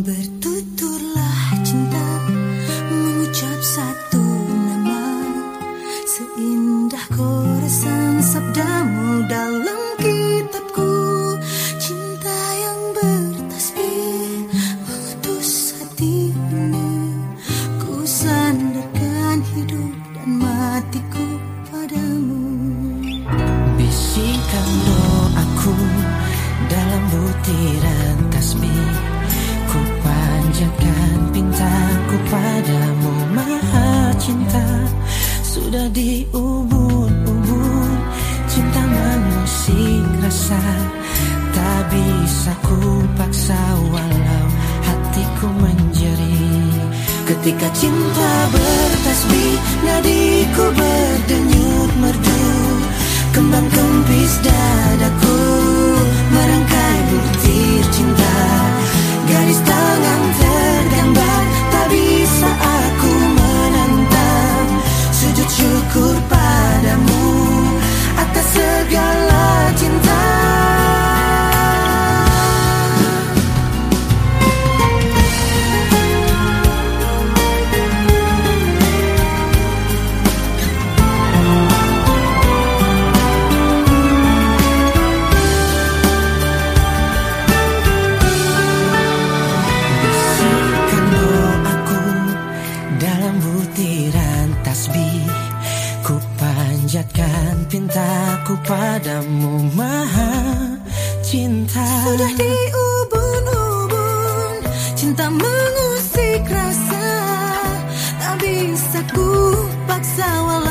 Bertuturlah cinta mengucap satu nama. Seindah koresan sabdamu dalam Sudah diubun-ubun. Cinta mengusik rasa Tak bisa ku paksa walau hatiku menjeri. Ketika cinta bertasbih nadiku berdenyut merdu. Kembang kempis dadaku pintaku padamu maha cinta. Sudah diubun-ubun Cinta mengusik rasa. Tak bisa ku paksa walau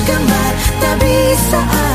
bergambar tak bisa